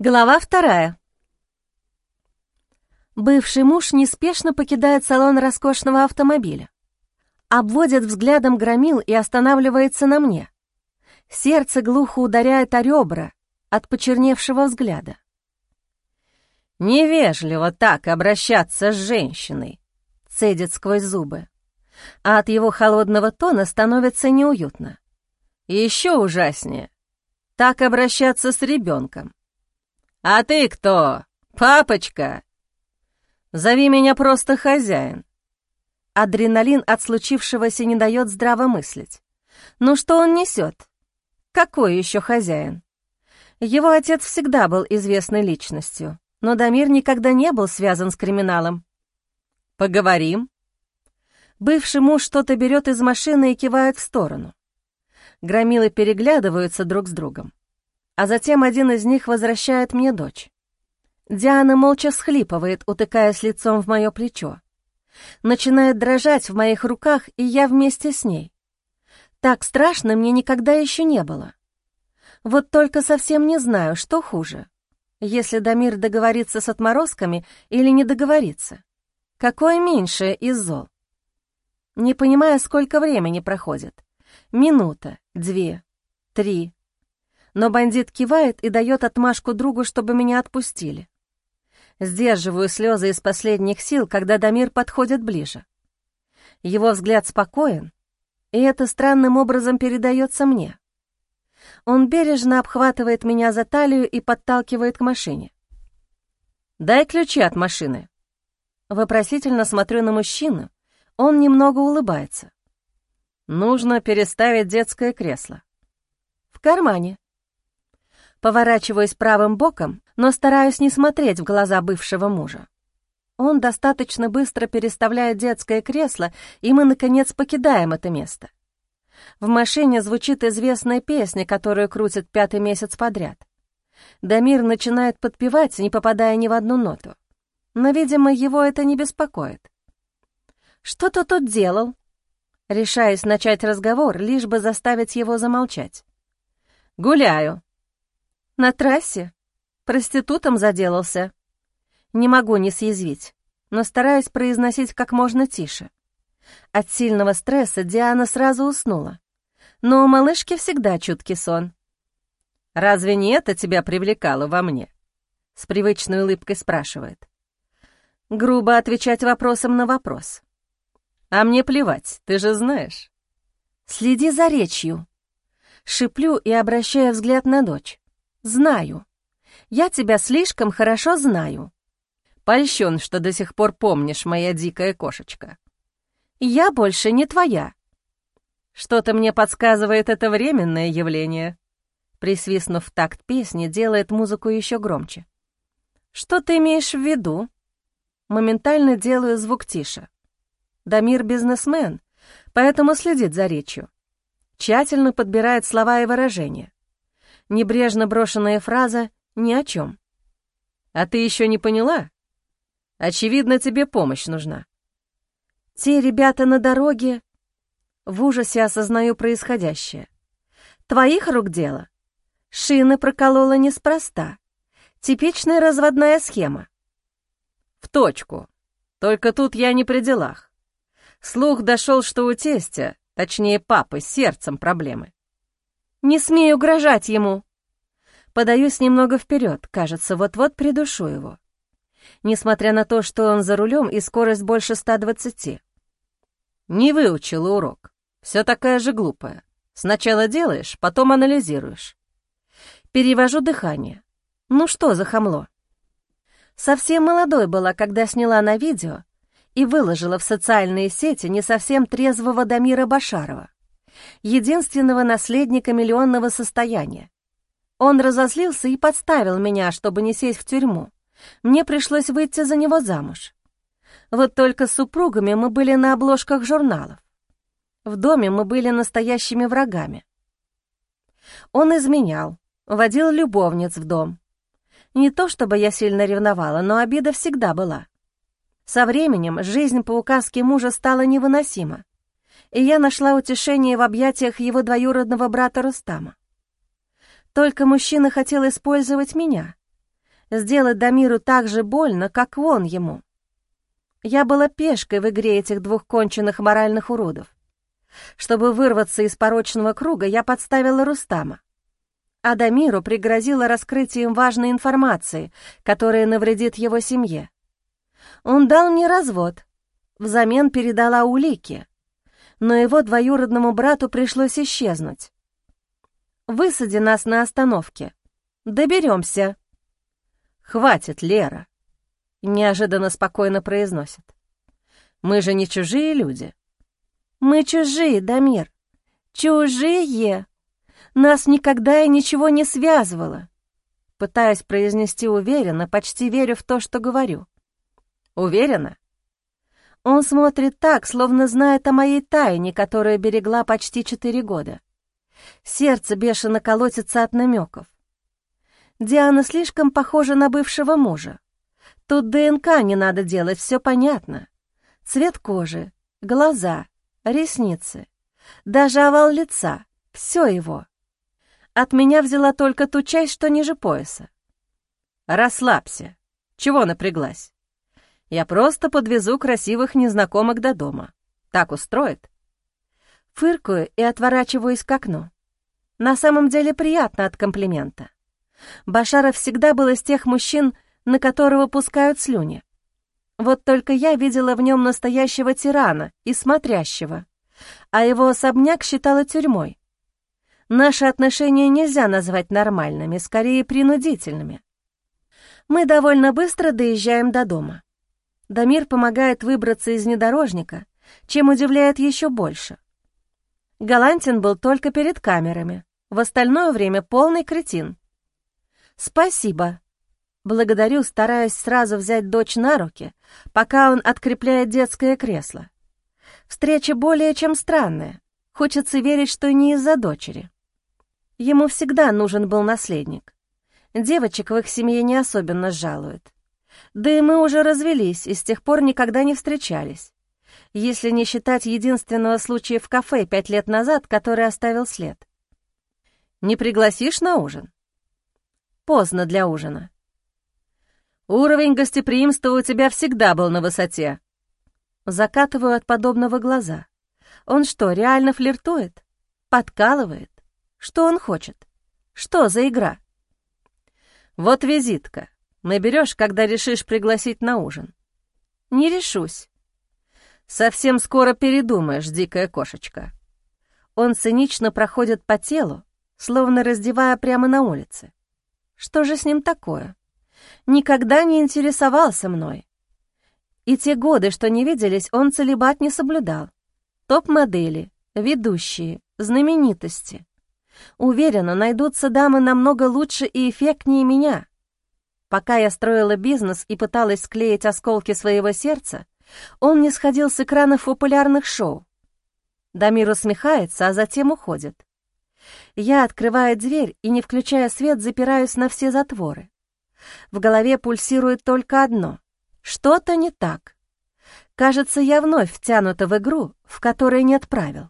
Глава вторая. Бывший муж неспешно покидает салон роскошного автомобиля. Обводит взглядом громил и останавливается на мне. Сердце глухо ударяет о ребра от почерневшего взгляда. «Невежливо так обращаться с женщиной», — цедит сквозь зубы. А от его холодного тона становится неуютно. Еще ужаснее — так обращаться с ребенком. «А ты кто? Папочка?» «Зови меня просто хозяин». Адреналин от случившегося не дает здраво мыслить. Ну что он несет? Какой еще хозяин? Его отец всегда был известной личностью, но Дамир никогда не был связан с криминалом. «Поговорим?» Бывший муж что-то берет из машины и кивает в сторону. Громилы переглядываются друг с другом а затем один из них возвращает мне дочь. Диана молча схлипывает, утыкаясь лицом в мое плечо. Начинает дрожать в моих руках, и я вместе с ней. Так страшно мне никогда еще не было. Вот только совсем не знаю, что хуже. Если Дамир договорится с отморозками или не договорится. Какое меньшее из зол? Не понимая, сколько времени проходит. Минута, две, три, но бандит кивает и дает отмашку другу, чтобы меня отпустили. Сдерживаю слезы из последних сил, когда Дамир подходит ближе. Его взгляд спокоен, и это странным образом передается мне. Он бережно обхватывает меня за талию и подталкивает к машине. «Дай ключи от машины». Вопросительно смотрю на мужчину, он немного улыбается. «Нужно переставить детское кресло». «В кармане», Поворачиваюсь правым боком, но стараюсь не смотреть в глаза бывшего мужа. Он достаточно быстро переставляет детское кресло, и мы, наконец, покидаем это место. В машине звучит известная песня, которую крутят пятый месяц подряд. Дамир начинает подпевать, не попадая ни в одну ноту. Но, видимо, его это не беспокоит. «Что ты тут делал?» Решаясь начать разговор, лишь бы заставить его замолчать. «Гуляю», на трассе? Проститутом заделался? Не могу не съязвить, но стараюсь произносить как можно тише. От сильного стресса Диана сразу уснула. Но у малышки всегда чуткий сон. «Разве не это тебя привлекало во мне?» С привычной улыбкой спрашивает. Грубо отвечать вопросом на вопрос. «А мне плевать, ты же знаешь». «Следи за речью». Шиплю и обращаю взгляд на дочь. Знаю. Я тебя слишком хорошо знаю. Польщен, что до сих пор помнишь, моя дикая кошечка. Я больше не твоя. Что-то мне подсказывает это временное явление. Присвистнув в такт песни, делает музыку еще громче. Что ты имеешь в виду? Моментально делаю звук тише. Дамир бизнесмен, поэтому следит за речью. Тщательно подбирает слова и выражения. Небрежно брошенная фраза ни о чем. «А ты еще не поняла? Очевидно, тебе помощь нужна». «Те ребята на дороге...» В ужасе осознаю происходящее. «Твоих рук дело? Шины проколола неспроста. Типичная разводная схема». «В точку. Только тут я не при делах. Слух дошел, что у тестя, точнее папы, с сердцем проблемы. Не смей угрожать ему!» Подаюсь немного вперед, кажется, вот-вот придушу его. Несмотря на то, что он за рулем и скорость больше 120. Не выучила урок. Все такая же глупая. Сначала делаешь, потом анализируешь. Перевожу дыхание. Ну что за хамло? Совсем молодой была, когда сняла на видео и выложила в социальные сети не совсем трезвого Дамира Башарова единственного наследника миллионного состояния. Он разозлился и подставил меня, чтобы не сесть в тюрьму. Мне пришлось выйти за него замуж. Вот только с супругами мы были на обложках журналов. В доме мы были настоящими врагами. Он изменял, водил любовниц в дом. Не то чтобы я сильно ревновала, но обида всегда была. Со временем жизнь по указке мужа стала невыносима и я нашла утешение в объятиях его двоюродного брата Рустама. Только мужчина хотел использовать меня, сделать Дамиру так же больно, как он ему. Я была пешкой в игре этих двух конченных моральных уродов. Чтобы вырваться из порочного круга, я подставила Рустама. А Дамиру пригрозила раскрытием важной информации, которая навредит его семье. Он дал мне развод, взамен передала улики, но его двоюродному брату пришлось исчезнуть. «Высади нас на остановке. Доберемся». «Хватит, Лера», — неожиданно спокойно произносит. «Мы же не чужие люди». «Мы чужие, Дамир. Чужие. Нас никогда и ничего не связывало». Пытаясь произнести уверенно, почти верю в то, что говорю. «Уверена?» Он смотрит так, словно знает о моей тайне, которую берегла почти четыре года. Сердце бешено колотится от намеков. Диана слишком похожа на бывшего мужа. Тут ДНК не надо делать, все понятно. Цвет кожи, глаза, ресницы, даже овал лица — все его. От меня взяла только ту часть, что ниже пояса. «Расслабься. Чего напряглась? Я просто подвезу красивых незнакомок до дома. Так устроит?» Фыркаю и отворачиваюсь к окну. На самом деле приятно от комплимента. Башаров всегда был из тех мужчин, на которого пускают слюни. Вот только я видела в нем настоящего тирана и смотрящего, а его особняк считала тюрьмой. Наши отношения нельзя назвать нормальными, скорее принудительными. Мы довольно быстро доезжаем до дома. Дамир помогает выбраться из внедорожника, чем удивляет еще больше. Галантин был только перед камерами, в остальное время полный кретин. «Спасибо», Благодарю, стараясь сразу взять дочь на руки, пока он открепляет детское кресло. Встреча более чем странная. Хочется верить, что не из-за дочери. Ему всегда нужен был наследник. Девочек в их семье не особенно жалуют. Да и мы уже развелись и с тех пор никогда не встречались. Если не считать единственного случая в кафе пять лет назад, который оставил след. «Не пригласишь на ужин?» «Поздно для ужина», Уровень гостеприимства у тебя всегда был на высоте. Закатываю от подобного глаза. Он что, реально флиртует? Подкалывает? Что он хочет? Что за игра? Вот визитка. Наберешь, когда решишь пригласить на ужин. Не решусь. Совсем скоро передумаешь, дикая кошечка. Он цинично проходит по телу, словно раздевая прямо на улице. Что же с ним такое? никогда не интересовался мной. И те годы, что не виделись, он целебат не соблюдал. Топ-модели, ведущие, знаменитости. Уверена, найдутся дамы намного лучше и эффектнее меня. Пока я строила бизнес и пыталась склеить осколки своего сердца, он не сходил с экранов популярных шоу. Дамир усмехается, а затем уходит. Я открываю дверь и, не включая свет, запираюсь на все затворы. В голове пульсирует только одно — что-то не так. Кажется, я вновь втянута в игру, в которой нет правил.